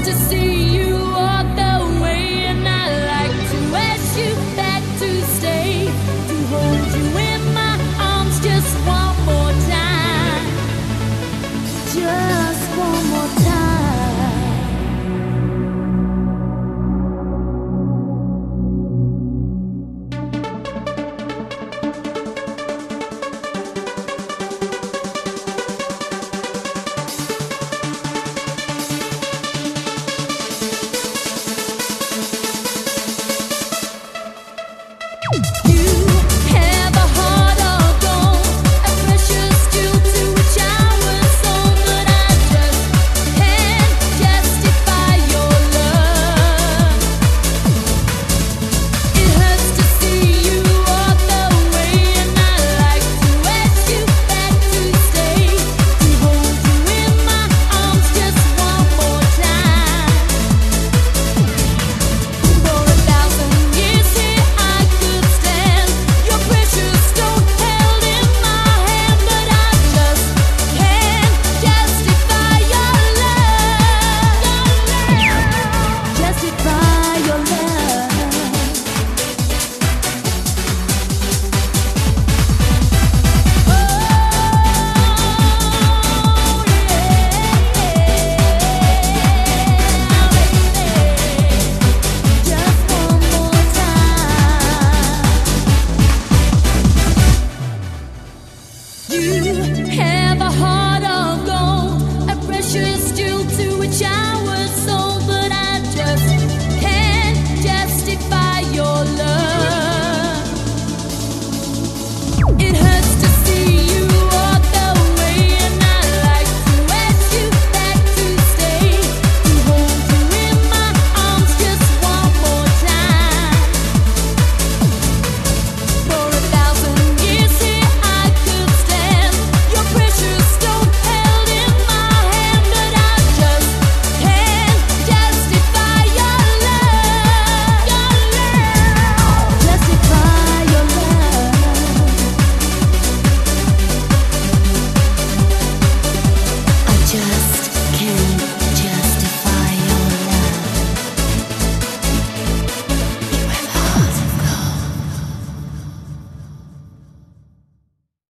to see. Yeah.